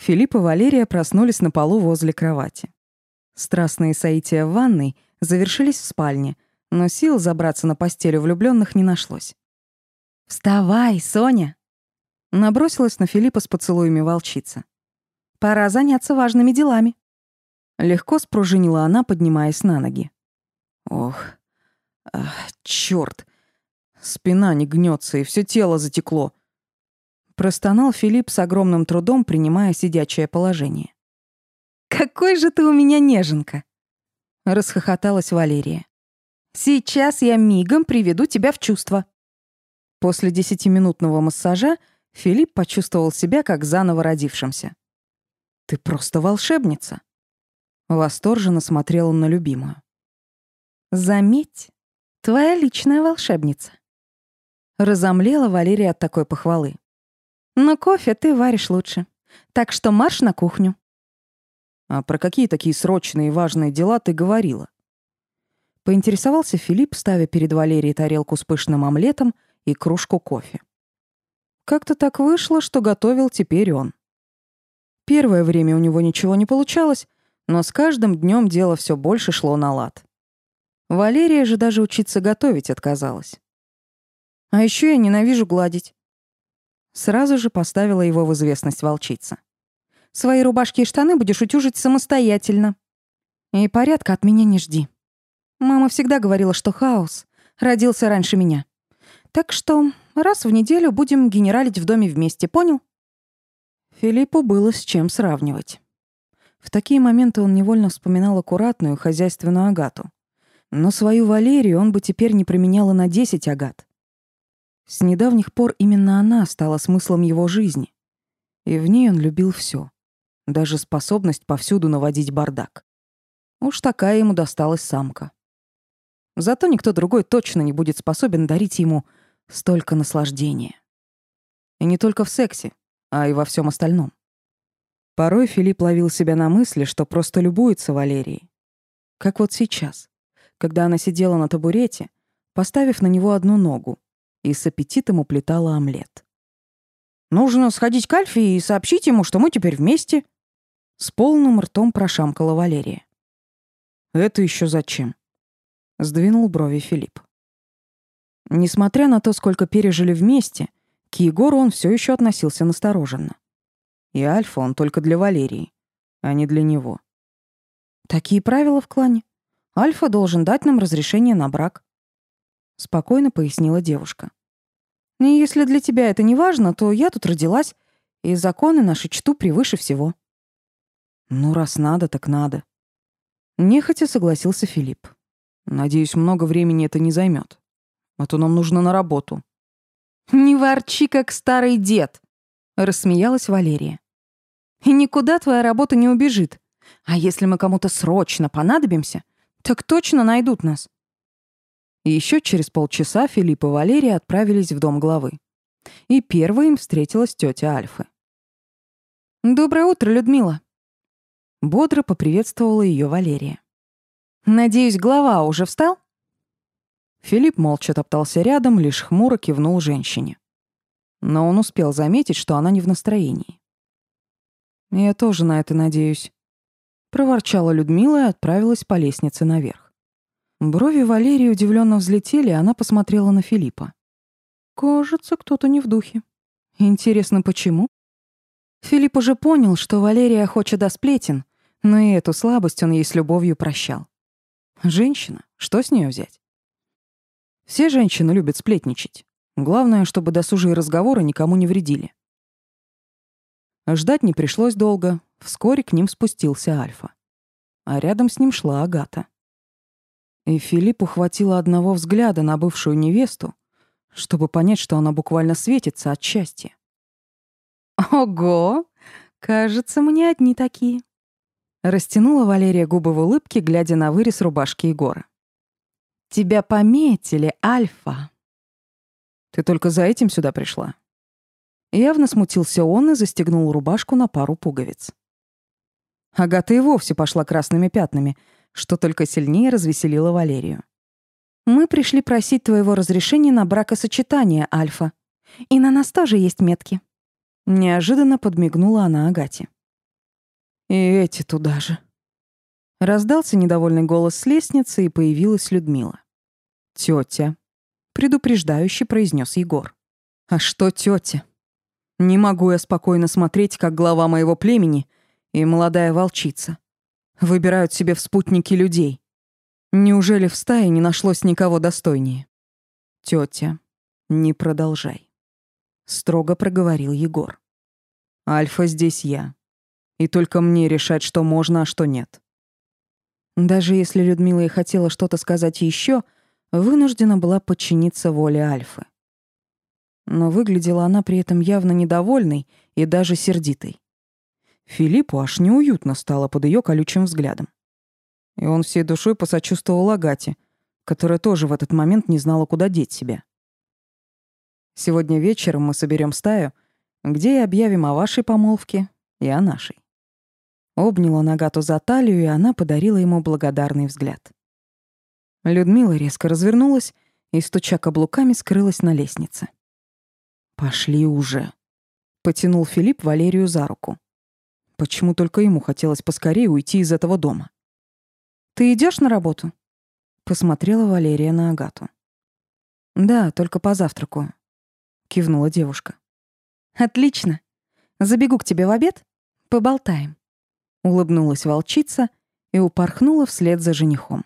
Филипп и Валерия проснулись на полу возле кровати. Страстные соития в ванной завершились в спальне, но сил забраться на постель у влюблённых не нашлось. «Вставай, Соня!» Набросилась на Филиппа с поцелуями волчица. «Пора заняться важными делами». Легко спружинила она, поднимаясь на ноги. «Ох, ах, чёрт! Спина не гнётся, и всё тело затекло. Простонал Филипп с огромным трудом, принимая сидячее положение. «Какой же ты у меня неженка!» Расхохоталась Валерия. «Сейчас я мигом приведу тебя в чувство». После десятиминутного массажа Филипп почувствовал себя как заново родившимся. «Ты просто волшебница!» Восторженно смотрел он на любимую. «Заметь, твоя личная волшебница». Разомлела Валерия от такой похвалы. Но кофе ты варишь лучше. Так что марш на кухню. А про какие такие срочные и важные дела ты говорила? Поинтересовался Филипп, ставя перед Валерией тарелку с пышным омлетом и кружку кофе. Как-то так вышло, что готовил теперь он. Первое время у него ничего не получалось, но с каждым днем дело все больше шло на лад. Валерия же даже учиться готовить отказалась. А еще я ненавижу гладить. Сразу же поставила его в известность волчица. «Свои рубашки и штаны будешь утюжить самостоятельно. И порядка от меня не жди. Мама всегда говорила, что хаос родился раньше меня. Так что раз в неделю будем генералить в доме вместе, понял?» Филиппу было с чем сравнивать. В такие моменты он невольно вспоминал аккуратную хозяйственную Агату. Но свою Валерию он бы теперь не применял и на десять Агат. С недавних пор именно она стала смыслом его жизни. И в ней он любил все, Даже способность повсюду наводить бардак. Уж такая ему досталась самка. Зато никто другой точно не будет способен дарить ему столько наслаждения. И не только в сексе, а и во всем остальном. Порой Филипп ловил себя на мысли, что просто любуется Валерией. Как вот сейчас, когда она сидела на табурете, поставив на него одну ногу, и с аппетитом уплетала омлет. «Нужно сходить к Альфе и сообщить ему, что мы теперь вместе», — с полным ртом прошамкала Валерия. «Это еще зачем?» — сдвинул брови Филипп. Несмотря на то, сколько пережили вместе, к Егору он все еще относился настороженно. И Альфа он только для Валерии, а не для него. Такие правила в клане. Альфа должен дать нам разрешение на брак спокойно пояснила девушка. И если для тебя это не важно, то я тут родилась, и законы наши чту превыше всего. Ну, раз надо, так надо. Нехотя согласился Филипп. Надеюсь, много времени это не займет, а то нам нужно на работу. Не ворчи, как старый дед, рассмеялась Валерия. И никуда твоя работа не убежит. А если мы кому-то срочно понадобимся, так точно найдут нас. Еще через полчаса Филипп и Валерия отправились в дом главы. И первой им встретилась тетя Альфы. «Доброе утро, Людмила!» Бодро поприветствовала ее Валерия. «Надеюсь, глава уже встал?» Филипп молча топтался рядом, лишь хмуро кивнул женщине. Но он успел заметить, что она не в настроении. «Я тоже на это надеюсь», — проворчала Людмила и отправилась по лестнице наверх. Брови Валерии удивленно взлетели, и она посмотрела на Филиппа. Кажется, кто-то не в духе. Интересно, почему? Филипп уже понял, что Валерия хочет до сплетен, но и эту слабость он ей с любовью прощал. Женщина, что с нее взять? Все женщины любят сплетничать. Главное, чтобы досужие разговоры никому не вредили. Ждать не пришлось долго. Вскоре к ним спустился Альфа. А рядом с ним шла Агата. И Филиппу хватило одного взгляда на бывшую невесту, чтобы понять, что она буквально светится от счастья. «Ого! Кажется, мы не одни такие», — растянула Валерия губы в улыбке, глядя на вырез рубашки Егора. «Тебя пометили, Альфа!» «Ты только за этим сюда пришла?» Явно смутился он и застегнул рубашку на пару пуговиц. Агата и вовсе пошла красными пятнами — что только сильнее развеселило Валерию. «Мы пришли просить твоего разрешения на бракосочетание, Альфа. И на нас тоже есть метки». Неожиданно подмигнула она Агате. И эти туда же. Раздался недовольный голос с лестницы, и появилась Людмила. Тетя, предупреждающе произнес Егор. А что тетя? Не могу я спокойно смотреть, как глава моего племени и молодая волчица выбирают себе в спутники людей. Неужели в стае не нашлось никого достойнее? Тетя, не продолжай. Строго проговорил Егор. Альфа здесь я. И только мне решать, что можно, а что нет. Даже если Людмила и хотела что-то сказать еще, вынуждена была подчиниться воле Альфы но выглядела она при этом явно недовольной и даже сердитой. Филиппу аж неуютно стало под ее колючим взглядом. И он всей душой посочувствовал Агате, которая тоже в этот момент не знала, куда деть себя. Сегодня вечером мы соберем стаю, где и объявим о вашей помолвке и о нашей. Обнял он Агату за талию, и она подарила ему благодарный взгляд. Людмила резко развернулась и, стуча каблуками, скрылась на лестнице. «Пошли уже», — потянул Филипп Валерию за руку. Почему только ему хотелось поскорее уйти из этого дома? «Ты идешь на работу?» — посмотрела Валерия на Агату. «Да, только позавтракаю», — кивнула девушка. «Отлично. Забегу к тебе в обед, поболтаем», — улыбнулась волчица и упорхнула вслед за женихом.